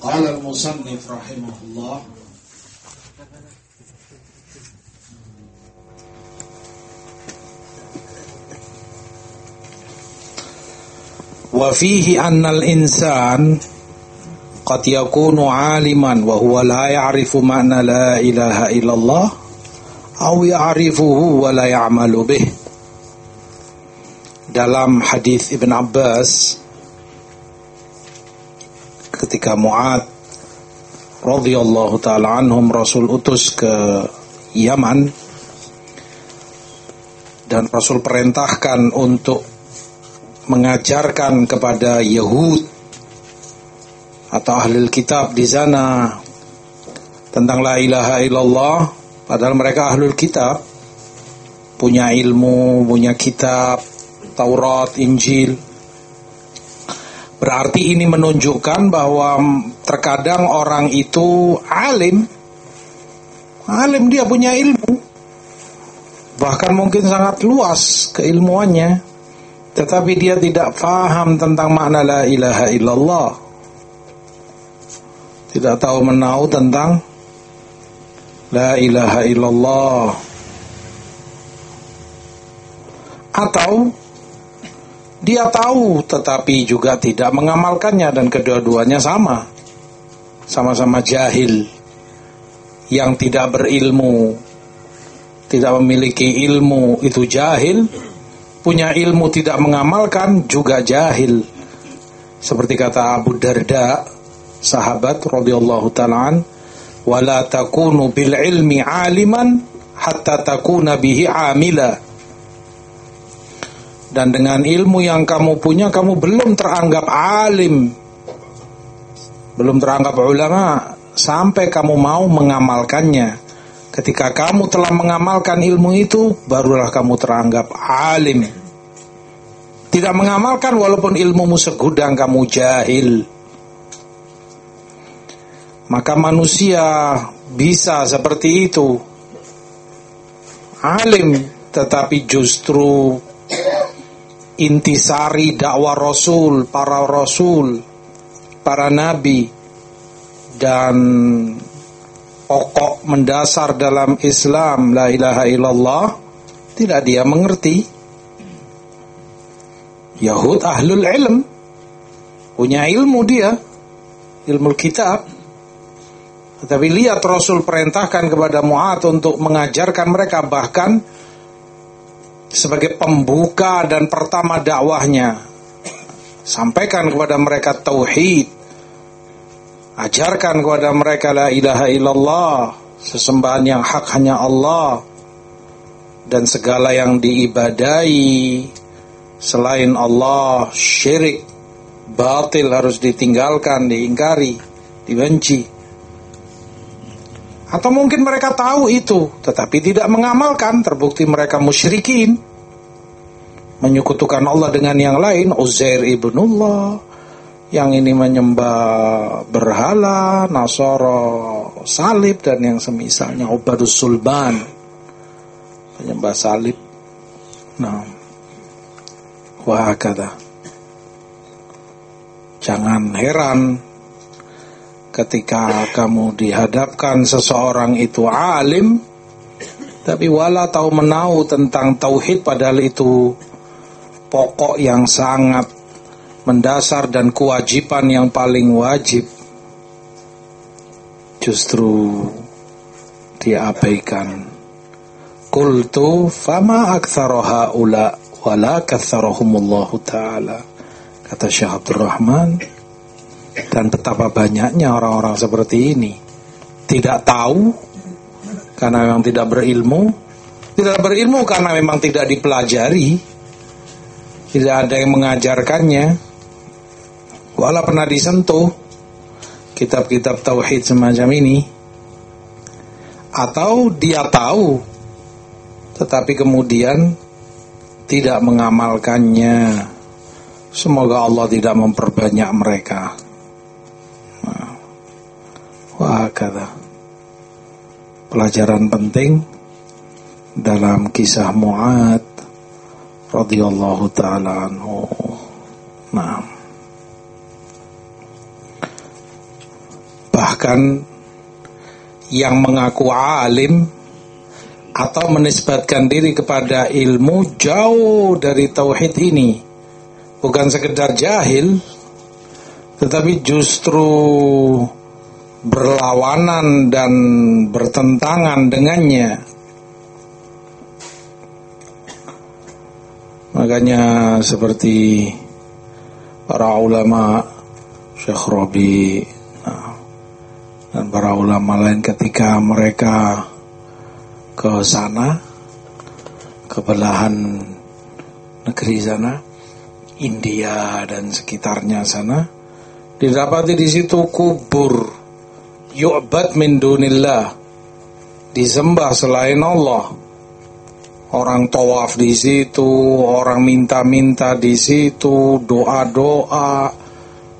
قال المصنف رحمه الله وفيه أن الإنسان قد يكون عالما وهو لا يعرف معنى لا إله إلا الله أو يعرفه ولا يعمل به dalam hadis Ibn Abbas ketika Mu'ad radhiyallahu taala anhum Rasul utus ke Yaman dan Rasul perintahkan untuk mengajarkan kepada Yahud atau ahli kitab di sana tentang la ilaha illallah padahal mereka ahli kitab punya ilmu, punya kitab Taurat, Injil. Berarti ini menunjukkan bahwa terkadang orang itu alim. Alim dia punya ilmu. Bahkan mungkin sangat luas keilmuannya. Tetapi dia tidak faham tentang makna la ilaha illallah. Tidak tahu menau tentang la ilaha illallah. Atau dia tahu tetapi juga tidak mengamalkannya dan kedua-duanya sama. Sama-sama jahil yang tidak berilmu, tidak memiliki ilmu itu jahil, punya ilmu tidak mengamalkan juga jahil. Seperti kata Abu Darda, sahabat radhiyallahu taala wala takunu bil ilmi aliman hatta takuna bihi amila dan dengan ilmu yang kamu punya kamu belum teranggap alim. Belum teranggap ulama. Sampai kamu mau mengamalkannya. Ketika kamu telah mengamalkan ilmu itu barulah kamu teranggap alim. Tidak mengamalkan walaupun ilmumu segudang kamu jahil. Maka manusia bisa seperti itu. Alim tetapi justru intisari dakwah Rasul, para Rasul, para Nabi dan pokok mendasar dalam Islam la ilaha illallah tidak dia mengerti. Yahud ahlul ilm punya ilmu dia ilmu kitab. Tetapi lihat Rasul perintahkan kepada Mu'ad untuk mengajarkan mereka bahkan sebagai pembuka dan pertama dakwahnya. Sampaikan kepada mereka tauhid. Ajarkan kepada mereka la ilaha illallah sesembahan yang hak hanya Allah dan segala yang diibadai selain Allah. Syirik batil harus ditinggalkan diingkari dibenci atau mungkin mereka tahu itu, tetapi tidak mengamalkan, terbukti mereka musyrikin. Menyekutukan Allah dengan yang lain, Uzair ibnullah, yang ini menyembah berhala, Nasoro, salib, dan yang semisalnya, Ubadus Sulban, penyembah salib. Nah, wah kata, jangan heran ketika kamu dihadapkan seseorang itu alim tapi wala tahu menau tentang tauhid padahal itu pokok yang sangat mendasar dan kewajiban yang paling wajib. Justru diabaikan. Qultu fama aktsaroha ula wala katsarahumullahu taala? Kata Syekh Abdul Rahman dan betapa banyaknya orang-orang seperti ini tidak tahu karena memang tidak berilmu, tidak berilmu karena memang tidak dipelajari, tidak ada yang mengajarkannya. Walau pernah disentuh kitab-kitab tauhid semacam ini atau dia tahu tetapi kemudian tidak mengamalkannya. Semoga Allah tidak memperbanyak mereka. Wah kata pelajaran penting dalam kisah Mu'ad radhiyallahu taala anhu. Nah. bahkan yang mengaku alim atau menisbatkan diri kepada ilmu jauh dari tauhid ini bukan sekedar jahil tetapi justru berlawanan dan bertentangan dengannya. Makanya seperti para ulama Syekh Robi dan para ulama lain ketika mereka ke sana ke belahan negeri sana India dan sekitarnya sana didapati di situ kubur yu'bad min dunillah. Disembah selain Allah. Orang tawaf di situ orang minta-minta di situ doa-doa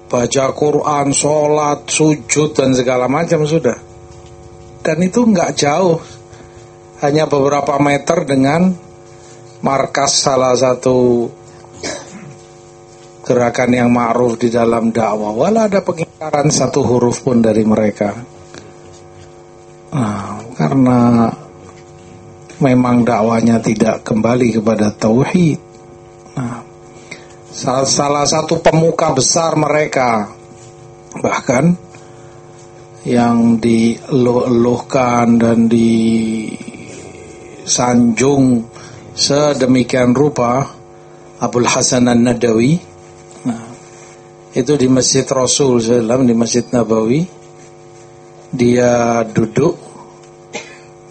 baca Quran, sholat, sujud dan segala macam sudah. Dan itu nggak jauh, hanya beberapa meter dengan markas salah satu gerakan yang ma'ruf di dalam dakwah. Walau ada pengingkaran satu huruf pun dari mereka. Nah, karena memang dakwanya tidak kembali kepada tauhid. Nah, salah, salah satu pemuka besar mereka bahkan yang dieluh-eluhkan dan disanjung sedemikian rupa Abdul Hasan An-Nadawi itu di Masjid Rasul SAW di Masjid Nabawi dia duduk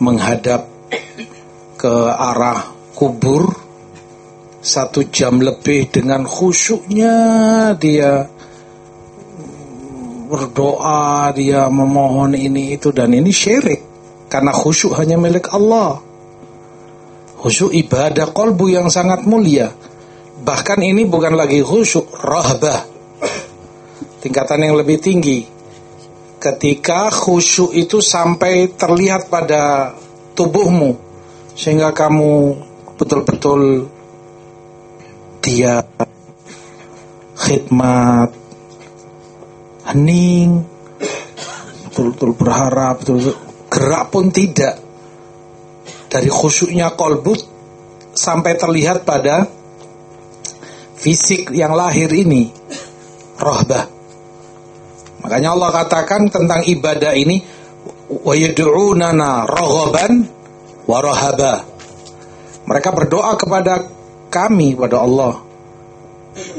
menghadap ke arah kubur satu jam lebih dengan khusyuknya dia berdoa, dia memohon ini itu dan ini syirik karena khusyuk hanya milik Allah. Khusyuk ibadah kolbu yang sangat mulia. Bahkan ini bukan lagi khusyuk, rahbah. Tingkatan yang lebih tinggi. Ketika khusyuk itu sampai terlihat pada tubuhmu sehingga kamu betul-betul dia khidmat hening betul-betul berharap betul, -betul gerak pun tidak dari khusyuknya kolbut sampai terlihat pada fisik yang lahir ini rohbah makanya Allah katakan tentang ibadah ini wa yad'unana raghaban wa mereka berdoa kepada kami pada Allah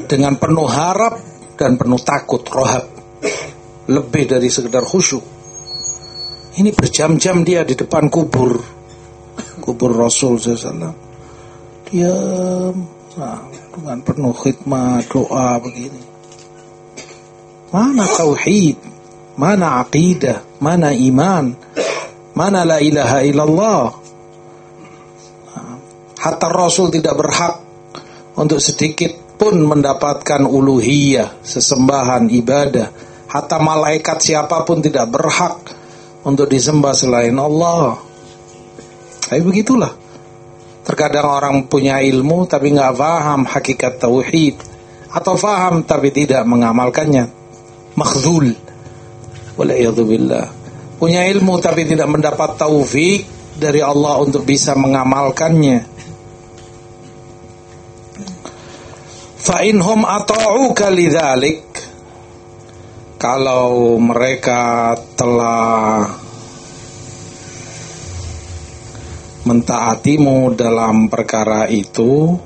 dengan penuh harap dan penuh takut rohab. Lebih dari sekedar khusyuk. Ini berjam-jam dia di depan kubur. Kubur Rasul SAW diam. Nah, dengan penuh khidmat doa begini mana tauhid mana aqidah mana iman mana la ilaha illallah Hatta Rasul tidak berhak untuk sedikit pun mendapatkan uluhiyah, sesembahan, ibadah. Hatta malaikat siapa pun tidak berhak untuk disembah selain Allah. Tapi begitulah. Terkadang orang punya ilmu tapi nggak paham hakikat tauhid atau paham tapi tidak mengamalkannya. Makhzul. Waliyadzubillah. Punya ilmu tapi tidak mendapat taufik dari Allah untuk bisa mengamalkannya. fa inhum ata'uka lidzalik kalau mereka telah mentaatimu dalam perkara itu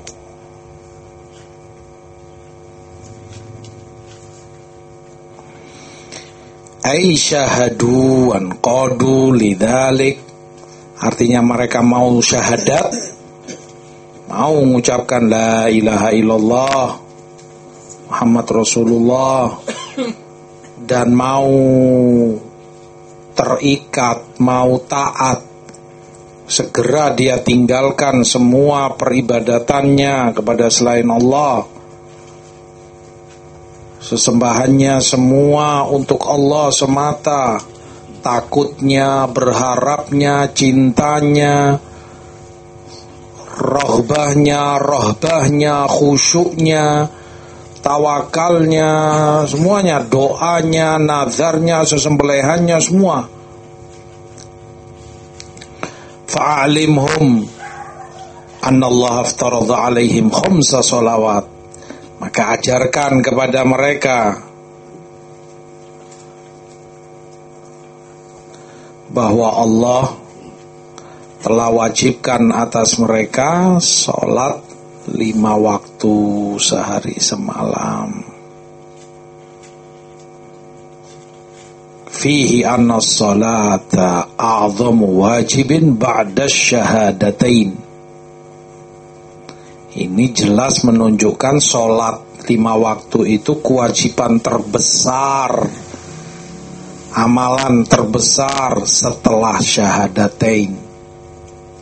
ai syahadu an qadu lidzalik artinya mereka mau syahadat mau mengucapkan la ilaha illallah Muhammad Rasulullah dan mau terikat, mau taat. Segera dia tinggalkan semua peribadatannya kepada selain Allah sesembahannya semua untuk Allah semata takutnya, berharapnya, cintanya rohbahnya, rohbahnya, khusyuknya, tawakalnya, semuanya, doanya, nazarnya, sesembelihannya semua. Fa'alimhum Allah aftaradha alaihim khamsa salawat. Maka ajarkan kepada mereka bahwa Allah telah wajibkan atas mereka sholat lima waktu sehari semalam. Fihi anna salata a'zamu wajibin ba'da syahadatain. Ini jelas menunjukkan sholat lima waktu itu kewajiban terbesar amalan terbesar setelah syahadatain.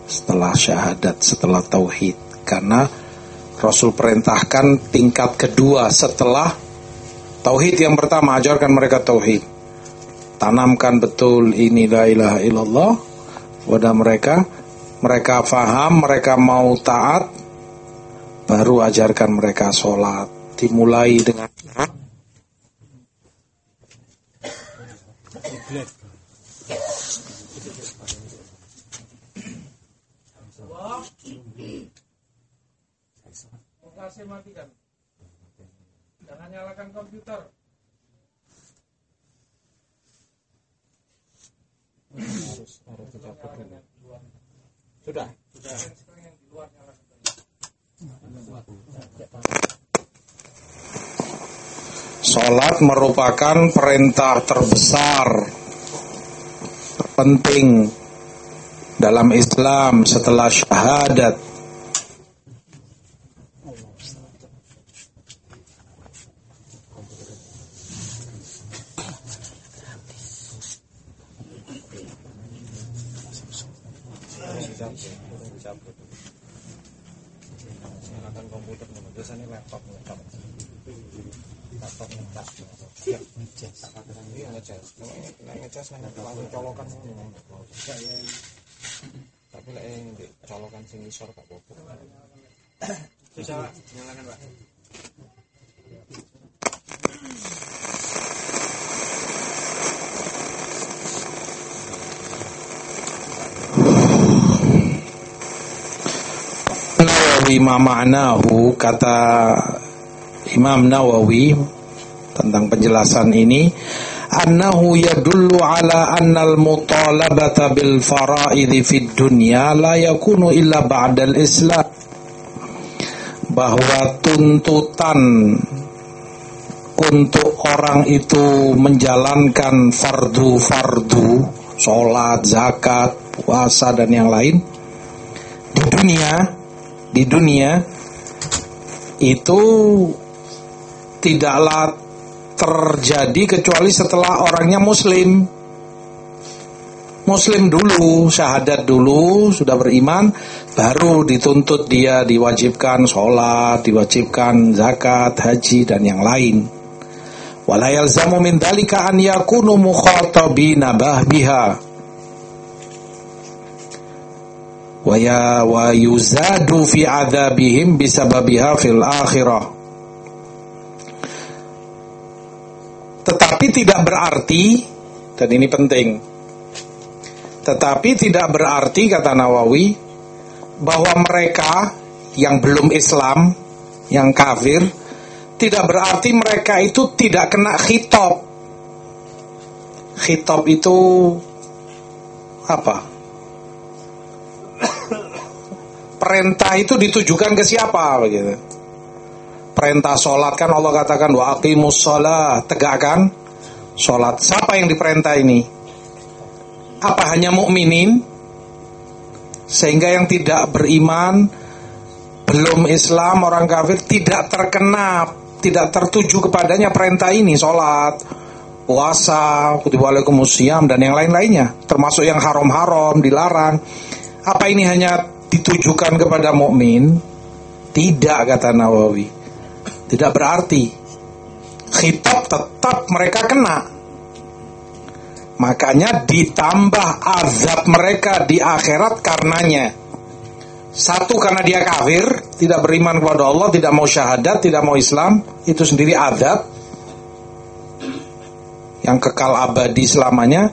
Setelah syahadat setelah tauhid. Karena Rasul perintahkan tingkat kedua setelah tauhid yang pertama. Ajarkan mereka tauhid. Tanamkan betul ini la ilaha illallah. Pada mereka mereka faham mereka mau taat baru ajarkan mereka sholat dimulai dengan AC matikan. Jangan nyalakan komputer. Sudah. Sudah. Salat merupakan perintah terbesar penting dalam Islam setelah syahadat menggunakan komputer nih biasanya laptop ngecap laptop ngecas siap ngecas iya ngecas kalau nggak ngecas nih. langsung colokan semua tapi lah eh, yang colokan sini sor kak bobo bisa pak nyalakan pak? Bima ma'nahu kata Imam Nawawi tentang penjelasan ini annahu yadullu ala annal mutalabata bil fara'idhi fid dunya la yakunu illa ba'dal islam. Bahwa tuntutan untuk orang itu menjalankan fardu-fardu sholat, zakat, puasa dan yang lain di dunia di dunia itu tidaklah terjadi kecuali setelah orangnya muslim. Muslim dulu syahadat dulu sudah beriman baru dituntut dia diwajibkan sholat diwajibkan zakat haji dan yang lain. Wala yalzamu min dalika an yakunu mukhatabina biha wa yuzadu fi adzabihim bisababiha fil akhirah. Tetapi tidak berarti dan ini penting tetapi tidak berarti kata Nawawi bahwa mereka yang belum Islam yang kafir tidak berarti mereka itu tidak kena khitab. Khitab itu apa perintah itu ditujukan ke siapa begitu. Perintah sholat kan Allah katakan wa aqimus sholat tegakkan sholat. Siapa yang diperintah ini? Apa hanya mukminin? Sehingga yang tidak beriman belum Islam orang kafir tidak terkena tidak tertuju kepadanya perintah ini sholat puasa kutiba dan yang lain-lainnya termasuk yang haram-haram dilarang apa ini hanya ditujukan kepada mukmin? Tidak kata Nawawi. Tidak berarti khitab tetap mereka kena. Makanya ditambah azab mereka di akhirat karenanya. Satu karena dia kafir, tidak beriman kepada Allah, tidak mau syahadat, tidak mau Islam, itu sendiri adab yang kekal abadi selamanya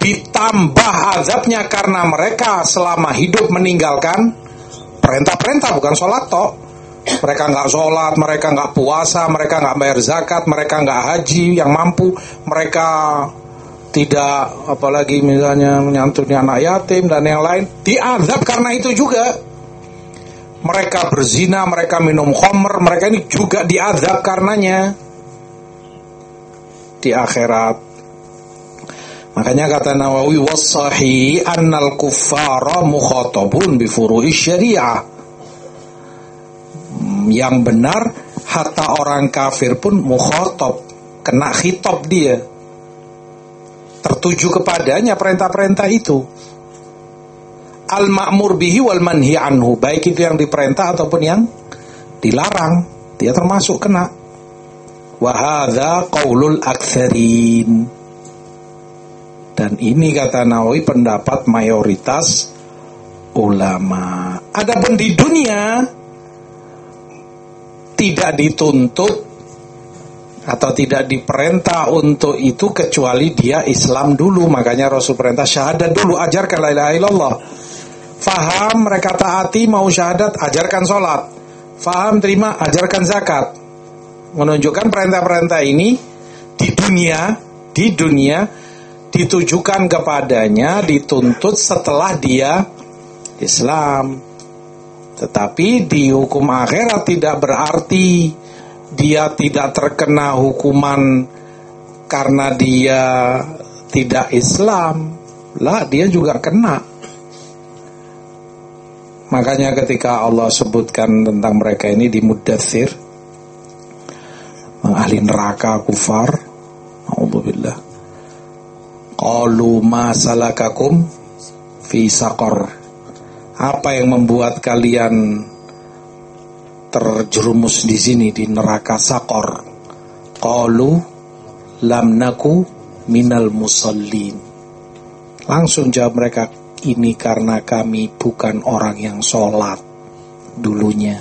ditambah azabnya karena mereka selama hidup meninggalkan perintah-perintah bukan sholat toh. Mereka nggak sholat, mereka nggak puasa, mereka nggak bayar zakat, mereka nggak haji yang mampu, mereka tidak apalagi misalnya menyantuni anak yatim dan yang lain diazab karena itu juga. Mereka berzina, mereka minum khamr, mereka ini juga diazab karenanya. Di akhirat. Makanya kata Nawawi wasahi annal kuffara mukhatabun bi furu'i syariah. Yang benar hatta orang kafir pun mukhatab, kena khitab dia. Tertuju kepadanya perintah-perintah itu. Al-ma'mur bihi wal manhi anhu, baik itu yang diperintah ataupun yang dilarang, dia termasuk kena. Wahada qaulul aktsarin. Dan ini kata Nawawi pendapat mayoritas ulama. Adapun di dunia tidak dituntut atau tidak diperintah untuk itu kecuali dia Islam dulu. Makanya Rasul perintah syahadat dulu, ajarkan la ilaha illallah. Faham mereka taati mau syahadat, ajarkan sholat. Faham terima, ajarkan zakat menunjukkan perintah-perintah ini di dunia di dunia ditujukan kepadanya dituntut setelah dia Islam. Tetapi di hukum akhirat tidak berarti dia tidak terkena hukuman karena dia tidak Islam. Lah dia juga kena. Makanya ketika Allah sebutkan tentang mereka ini di Mudathir ahli neraka kufar Alhamdulillah Qalu ma salakakum fi saqar. Apa yang membuat kalian terjerumus di sini di neraka sakor Qalu lam naku minal musallin. Langsung jawab mereka ini karena kami bukan orang yang sholat dulunya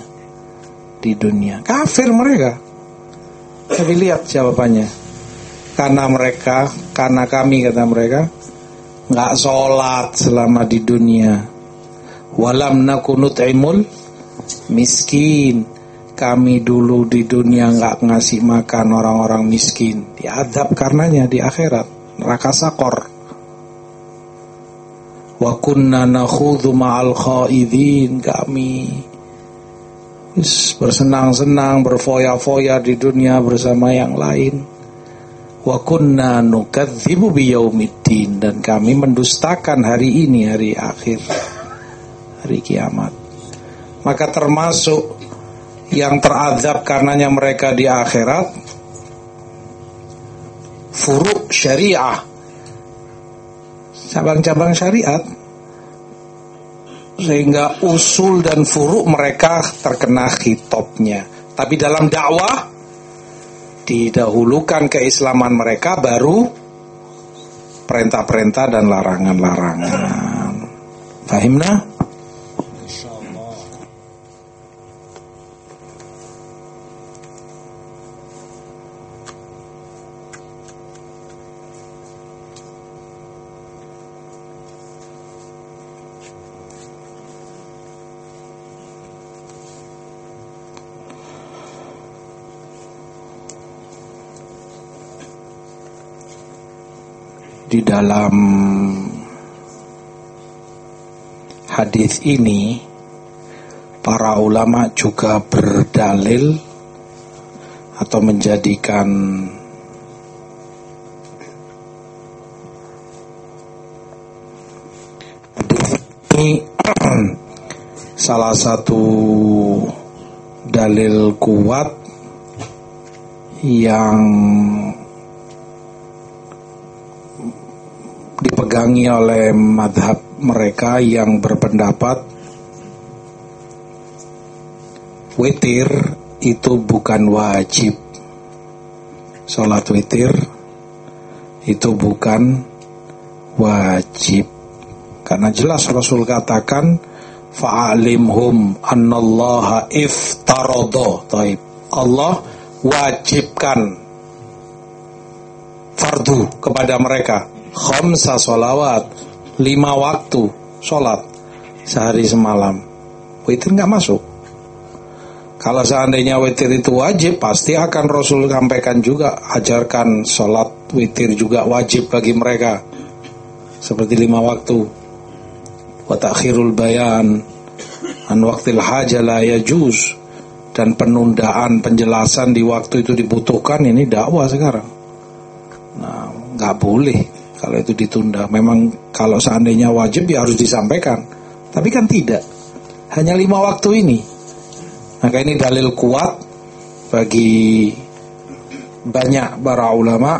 di dunia. Kafir mereka. Tapi lihat jawabannya. Karena mereka, karena kami kata mereka, nggak sholat selama di dunia. Walam nakunut imul miskin. Kami dulu di dunia nggak ngasih makan orang-orang miskin. Diadab karenanya di akhirat. Neraka sakor. Wa kunna nakhudhu ma'al khaidin. Kami bersenang-senang, berfoya-foya di dunia bersama yang lain. Wa kunna nukadzibu biyaumiddin dan kami mendustakan hari ini hari akhir hari kiamat. Maka termasuk yang terazab karenanya mereka di akhirat furuk syariah cabang-cabang syariat sehingga usul dan furuk mereka terkena hitopnya. Tapi dalam dakwah didahulukan keislaman mereka baru perintah-perintah dan larangan-larangan. Fahimna? Di dalam hadis ini para ulama juga berdalil atau menjadikan ini salah satu dalil kuat yang dipegangi oleh madhab mereka yang berpendapat witir itu bukan wajib. Sholat witir itu bukan wajib. Karena jelas Rasul katakan fa'alimhum annallaha iftarodo taib. Allah wajibkan fardu kepada mereka khamsa solawat lima waktu sholat sehari semalam. Witir nggak masuk. Kalau seandainya witir itu wajib pasti akan Rasul sampaikan juga ajarkan sholat witir juga wajib bagi mereka. Seperti lima waktu. Wa takhirul bayan an waktil haja la yajuz. Dan penundaan penjelasan di waktu itu dibutuhkan ini dakwah sekarang. Nah, nggak boleh kalau itu ditunda. Memang kalau seandainya wajib ya harus disampaikan. Tapi kan tidak. Hanya lima waktu ini. Maka ini dalil kuat bagi banyak para ulama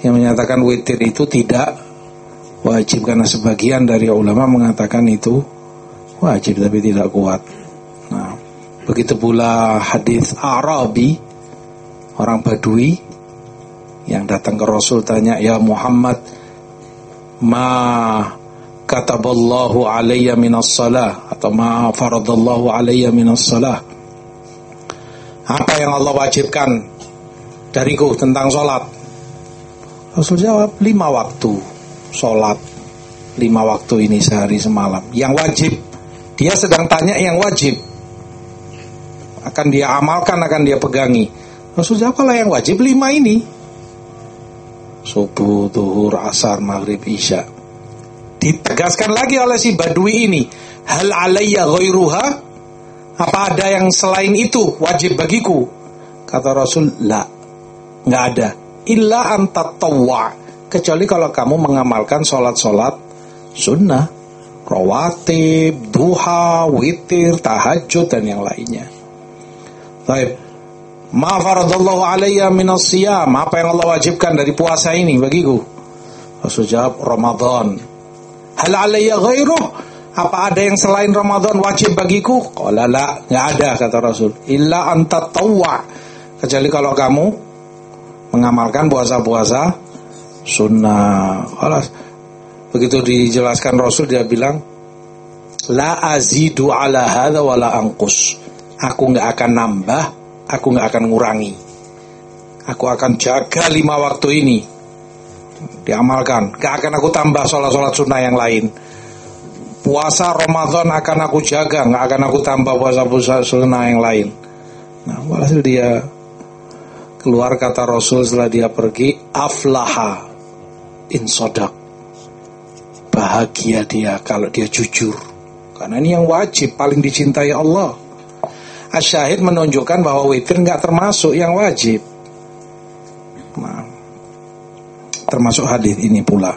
yang menyatakan witir itu tidak wajib karena sebagian dari ulama mengatakan itu wajib tapi tidak kuat. Nah, begitu pula hadis Arabi orang Badui yang datang ke Rasul tanya ya Muhammad ma kataballahu alayya minas salah atau ma faradallahu alayya minas salah? Apa yang Allah wajibkan dariku tentang sholat Rasul jawab lima waktu sholat lima waktu ini sehari semalam. Yang wajib dia sedang tanya yang wajib. Akan dia amalkan akan dia pegangi. Rasul jawab kalau yang wajib lima ini subuh, duhur, asar, maghrib, isya. Ditegaskan lagi oleh si badui ini hal alayya ghairuha? Apa ada yang selain itu wajib bagiku? Kata Rasul la nggak ada. Illa antatawwa kecuali kalau kamu mengamalkan sholat-sholat sunnah, rawatib, duha, witir, tahajud dan yang lainnya. Baik. Ma. Apa yang Allah wajibkan dari puasa ini bagiku? Rasul jawab Ramadan. Hal? Apa ada yang selain Ramadan wajib bagiku? Qala la, enggak ada kata Rasul. Illa anta tawwa. Kecuali kalau kamu mengamalkan puasa-puasa sunnah. Alas. Begitu dijelaskan Rasul dia bilang la azidu ala hadza wala angkus. Aku nggak akan nambah, aku nggak akan ngurangi. Aku akan jaga lima waktu ini. Diamalkan. Gak akan aku tambah sholat-sholat sunnah yang lain. Puasa Ramadan akan aku jaga, nggak akan aku tambah puasa-puasa sunnah yang lain. Nah, walhasil dia keluar kata Rasul setelah dia pergi, aflaha insodak bahagia dia kalau dia jujur karena ini yang wajib paling dicintai Allah asyahid menunjukkan bahwa witir nggak termasuk yang wajib. Nah, termasuk hadis ini pula.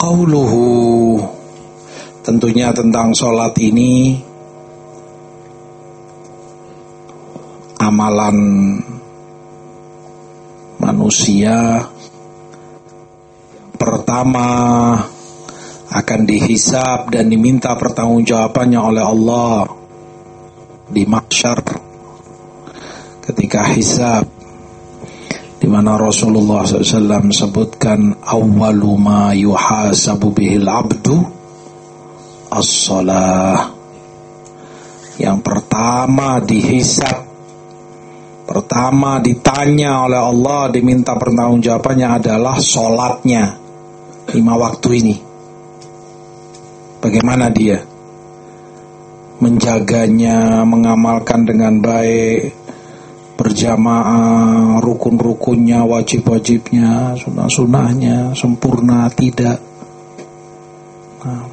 Qauluhu tentunya tentang sholat ini amalan manusia pertama akan dihisap dan diminta pertanggungjawabannya oleh Allah di mahsyar ketika hisab di mana Rasulullah SAW sebutkan awwalu ma yuhasabu bihil abdu as-salah. Yang pertama dihisap Pertama ditanya oleh Allah Diminta pertanggungjawabannya adalah Sholatnya Lima waktu ini. Bagaimana dia? Menjaganya Mengamalkan dengan baik Berjamaah Rukun-rukunnya Wajib-wajibnya Sunnah-sunnahnya Sempurna tidak. Nah.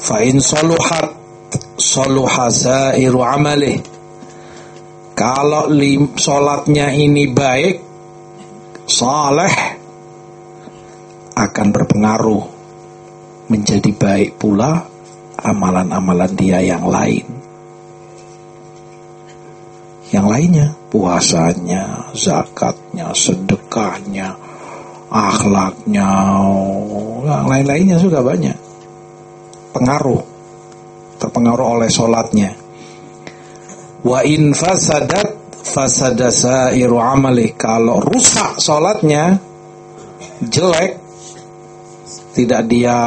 Fa'in soluhat soluha amalih. Kalau lim, sholatnya ini baik, soleh, akan berpengaruh menjadi baik pula amalan-amalan dia yang lain. Yang lainnya, puasanya, zakatnya, sedekahnya, akhlaknya, yang lain-lainnya juga banyak pengaruh terpengaruh oleh sholatnya Wa in fasadat fasada sairu amali. Kalau rusak sholatnya, jelek, tidak dia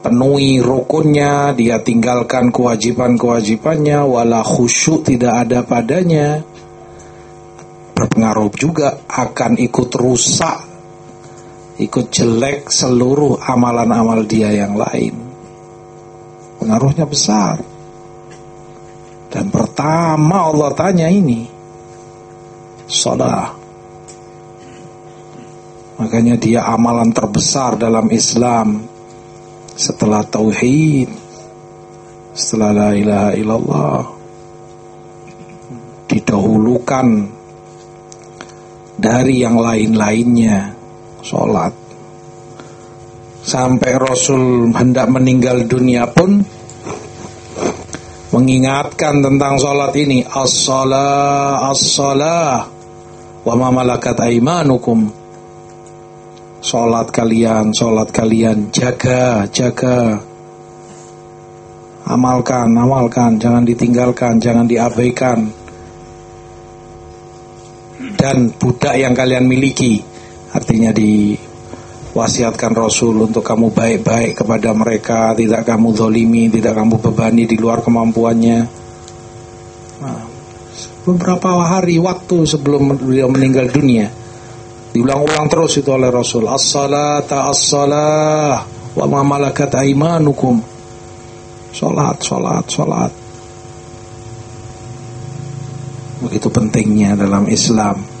penuhi rukunnya, dia tinggalkan kewajiban-kewajibannya, wala khusyuk tidak ada padanya, berpengaruh juga akan ikut rusak, ikut jelek seluruh amalan-amal dia yang lain. Pengaruhnya besar. Dan pertama Allah tanya ini Salah. Makanya dia amalan terbesar dalam Islam Setelah Tauhid Setelah La ilaha illallah. Didahulukan Dari yang lain-lainnya Sholat. Sampai Rasul hendak meninggal dunia pun mengingatkan tentang sholat ini. As-salah as-salah. Wa ma malakat aimanukum sholat kalian sholat kalian. Jaga jaga. Amalkan amalkan. Jangan ditinggalkan jangan diabaikan. Dan budak yang kalian miliki. Artinya di wasiatkan Rasul untuk kamu baik-baik kepada mereka, tidak kamu zolimi, tidak kamu bebani di luar kemampuannya. Nah, beberapa hari waktu sebelum beliau meninggal dunia, diulang-ulang terus itu oleh Rasul. As-salata as-salah wa ma malakat aimanukum. Salat, salat, salat. Begitu pentingnya dalam Islam.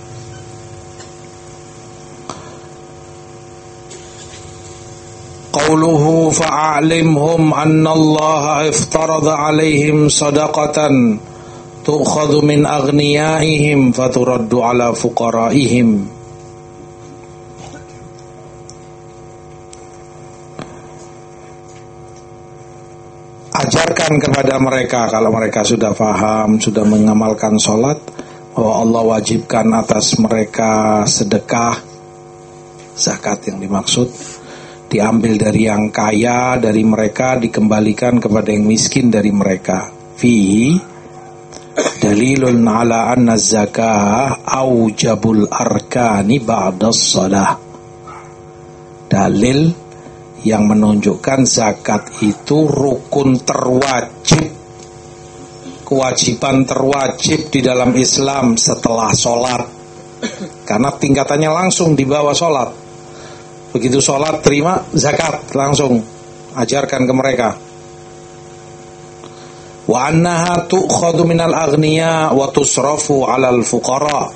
قوله فأعلمهم أن الله افترض عليهم صدقة تؤخذ من أغنيائهم فترد على فقرائهم Ajarkan kepada mereka kalau mereka sudah paham, sudah mengamalkan sholat bahwa Allah wajibkan atas mereka sedekah zakat yang dimaksud diambil dari yang kaya dari mereka dikembalikan kepada yang miskin dari mereka. Fi dalilun ala anna zakah aujabul arkani ba'da salah dalil yang menunjukkan zakat itu rukun terwajib kewajiban terwajib di dalam Islam setelah sholat. Karena tingkatannya langsung di bawah sholat Begitu sholat terima zakat langsung ajarkan ke mereka. Wa annaha tu'khadhu minal aghniya wa tusrafu 'alal fuqara.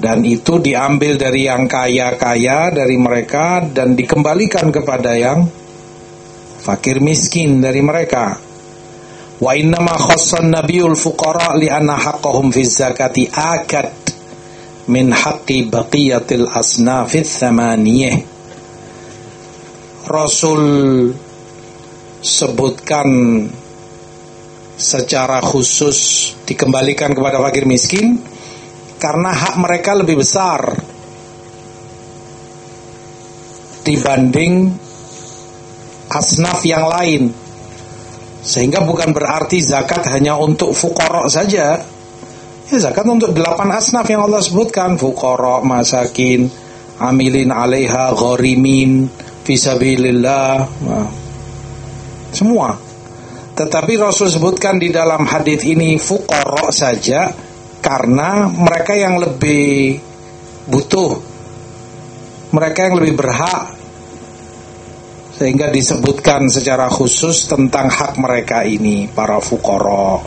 Dan itu diambil dari yang kaya-kaya dari mereka dan dikembalikan kepada yang fakir miskin dari mereka. Wa innama khassan nabiyul fuqara li anna haqqahum fi zakati akad min haqqi baqiyatil asnafith thamaniyah Rasul sebutkan secara khusus dikembalikan kepada fakir miskin karena hak mereka lebih besar dibanding asnaf yang lain. Sehingga bukan berarti zakat hanya untuk fukorok saja Ya zakat untuk delapan asnaf yang Allah sebutkan. Fukara, masakin, amilin alaiha, ghorimin, fisabilillah Semua. Tetapi Rasul sebutkan di dalam hadis ini Fukara saja Karena mereka yang lebih butuh Mereka yang lebih berhak. Sehingga disebutkan secara khusus tentang hak mereka ini Para fukara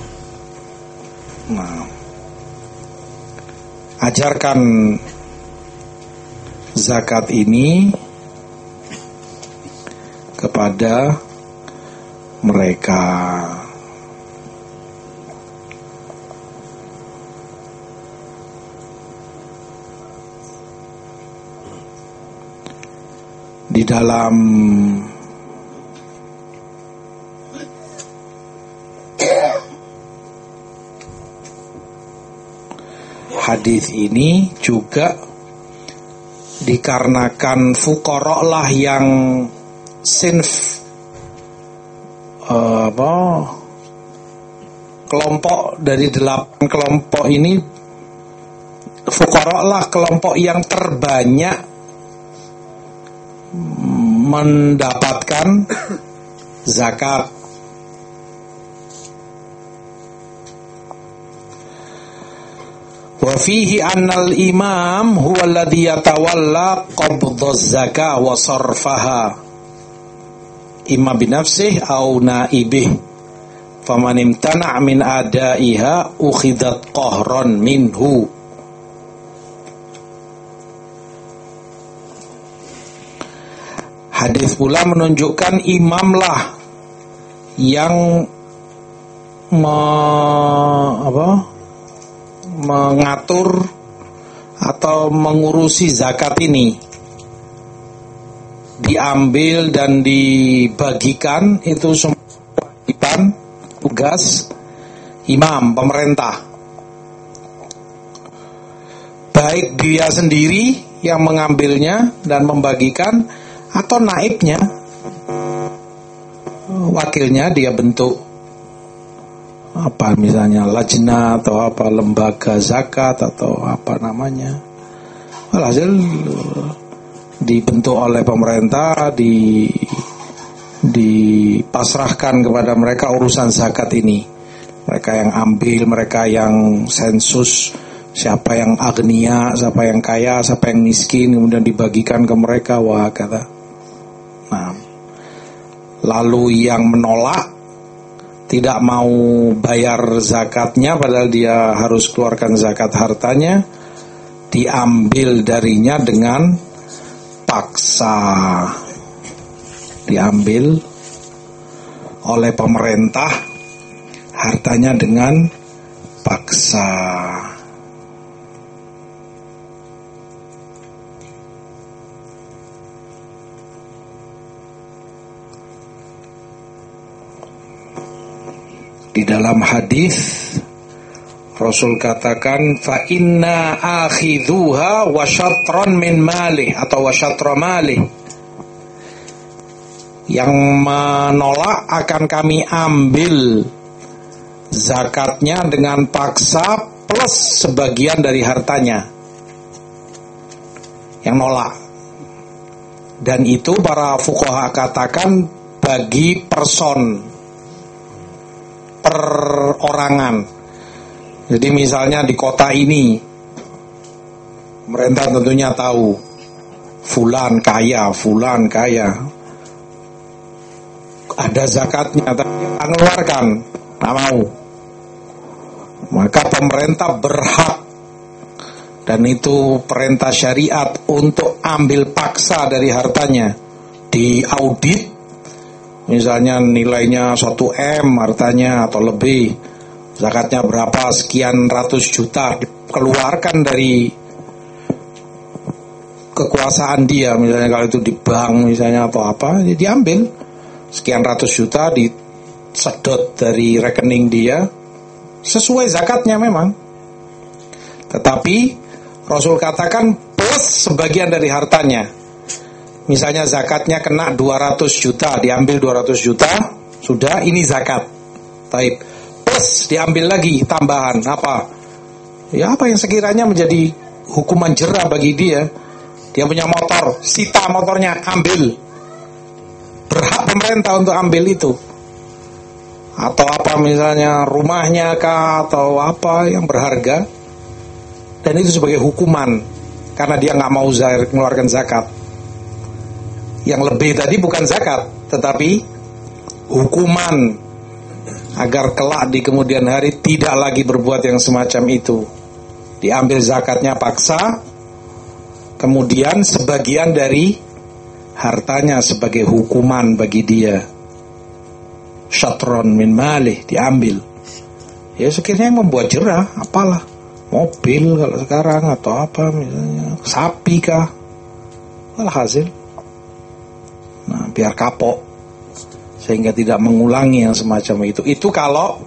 Nah ajarkan zakat ini kepada mereka. Di dalam hadis ini juga dikarenakan fukorok lah yang sinf uh, apa kelompok dari delapan kelompok ini Fukara lah kelompok yang terbanyak mendapatkan zakat Wa fihi annal imam huwa alladhi yatawalla qabdha zakah wa sarfaha. Imma binafsih au naibih. Faman imtana' min adaiha ukhidat qahran minhu. Hadis pula menunjukkan imamlah yang me, apa, mengatur atau mengurusi zakat ini. Diambil dan dibagikan itu semua tugas imam pemerintah. Baik dia sendiri yang mengambilnya dan membagikan atau naibnya. Wakilnya dia bentuk apa misalnya lajna atau apa lembaga zakat atau apa namanya. Alhasil dibentuk oleh pemerintah di dipasrahkan kepada mereka urusan zakat ini. Mereka yang ambil mereka yang sensus siapa yang agnia siapa yang kaya siapa yang miskin kemudian dibagikan ke mereka wah kata. Nah lalu yang menolak tidak mau bayar zakatnya padahal dia harus keluarkan zakat hartanya diambil darinya dengan paksa. Diambil oleh pemerintah hartanya dengan paksa Di dalam hadis Rasul katakan fa inna akhidhuha wa syatran min malih atau wa syatra malih. Yang menolak akan kami ambil zakatnya dengan paksa plus sebagian dari hartanya. Yang nolak. Dan itu para fukoha katakan bagi person perorangan. Jadi misalnya di kota ini, pemerintah tentunya tahu, fulan kaya, fulan kaya. Ada zakatnya, tapi mengeluarkan, tak mau. Maka pemerintah berhak dan itu perintah syariat untuk ambil paksa dari hartanya diaudit misalnya nilainya 1 M hartanya atau lebih. Zakatnya berapa? Sekian ratus juta. Dikeluarkan dari kekuasaan dia. Misalnya kalau itu di bank misalnya atau apa ya diambil. Sekian ratus juta disedot dari rekening dia. Sesuai zakatnya memang. Tetapi Rasul katakan plus sebagian dari hartanya misalnya zakatnya kena 200 juta, diambil 200 juta, sudah ini zakat. Taib. Plus diambil lagi tambahan apa? Ya apa yang sekiranya menjadi hukuman jerah bagi dia. Dia punya motor, sita motornya, ambil. Berhak pemerintah untuk ambil itu. Atau apa misalnya rumahnya kah atau apa yang berharga. Dan itu sebagai hukuman karena dia nggak mau mengeluarkan zakat yang lebih tadi bukan zakat, tetapi hukuman agar kelak di kemudian hari tidak lagi berbuat yang semacam itu. Diambil zakatnya paksa, kemudian sebagian dari hartanya sebagai hukuman bagi dia. Syatron min malih diambil. Ya sekiranya yang membuat jerah, apalah. Mobil kalau sekarang atau apa misalnya, sapi kah. Alhasil nah, biar kapok sehingga tidak mengulangi yang semacam itu. Itu kalau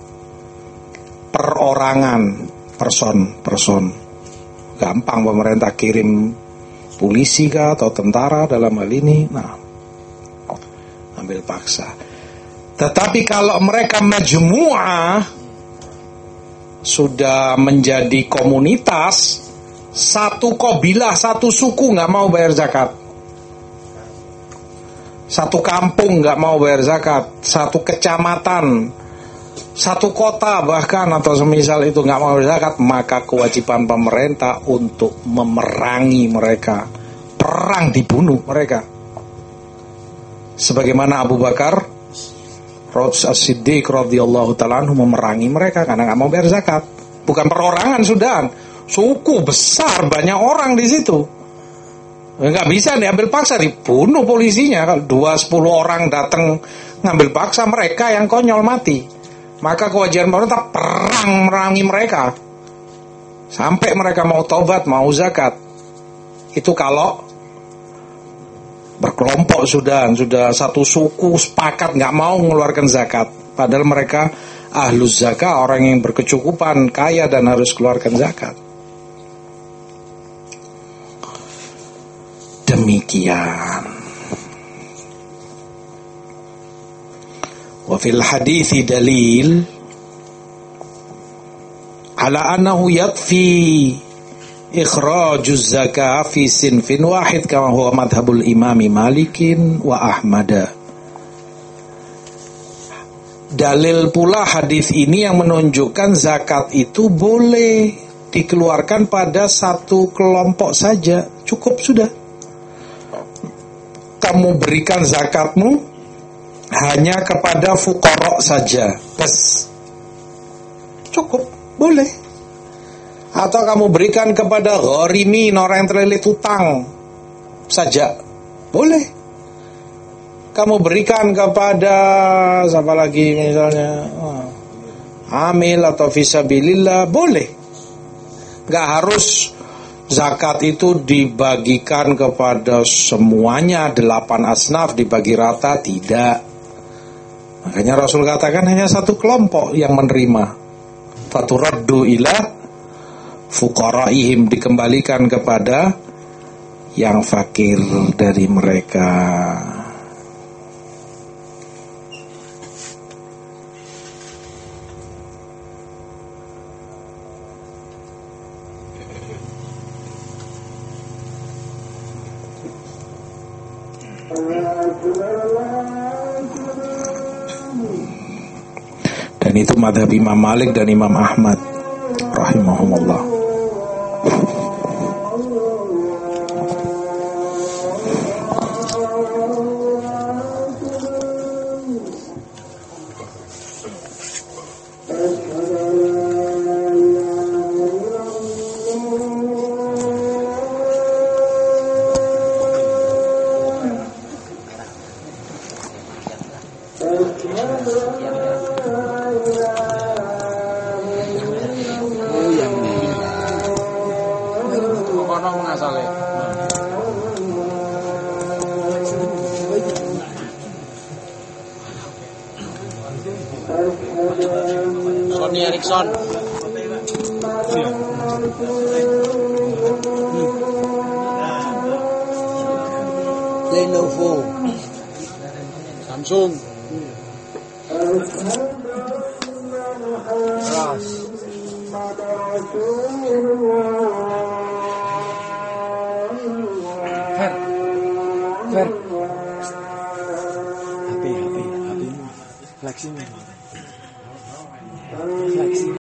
perorangan person person. Gampang pemerintah kirim polisi kah atau tentara dalam hal ini? Nah ambil paksa. Tetapi kalau mereka majmu'ah sudah menjadi komunitas, satu kobilah, satu suku nggak mau bayar zakat. Satu kampung nggak mau bayar zakat, satu kecamatan, satu kota bahkan atau semisal itu nggak mau bayar zakat, maka kewajiban pemerintah untuk memerangi mereka, perang dibunuh mereka. Sebagaimana Abu Bakar Rasul As-Siddiq radhiyallahu taala memerangi mereka karena nggak mau bayar zakat. Bukan perorangan sudah, suku besar banyak orang di situ. Nggak bisa diambil paksa. Dibunuh polisinya. Kalau dua sepuluh orang datang ngambil paksa mereka yang konyol mati. Maka kewajiban pemerintah perang merangi mereka. Sampai mereka mau tobat mau zakat. Itu kalau berkelompok sudah sudah satu suku sepakat nggak mau mengeluarkan zakat. Padahal mereka ahlus zakat orang yang berkecukupan kaya dan harus keluarkan zakat demikian. Wa fil dalil ala annahu yakfi ikhrajuz zakah fi sinfin wahid kama huwa madhabul imami malikin wa ahmada Dalil pula hadis ini yang menunjukkan zakat itu boleh dikeluarkan pada satu kelompok saja, cukup sudah. Kamu berikan zakatmu hanya kepada fukorok saja, bes. Cukup, boleh. Atau kamu berikan kepada gharimi orang yang terlilit utang saja. Boleh. Kamu berikan kepada siapa lagi misalnya? Oh, amil atau visabilillah boleh. Nggak harus zakat itu dibagikan kepada semuanya delapan asnaf dibagi rata tidak makanya Rasul katakan hanya satu kelompok yang menerima faturaddu ilah fuqaraihim dikembalikan kepada yang fakir dari mereka. Madhab Imam Malik dan Imam Ahmad rahimahumullah.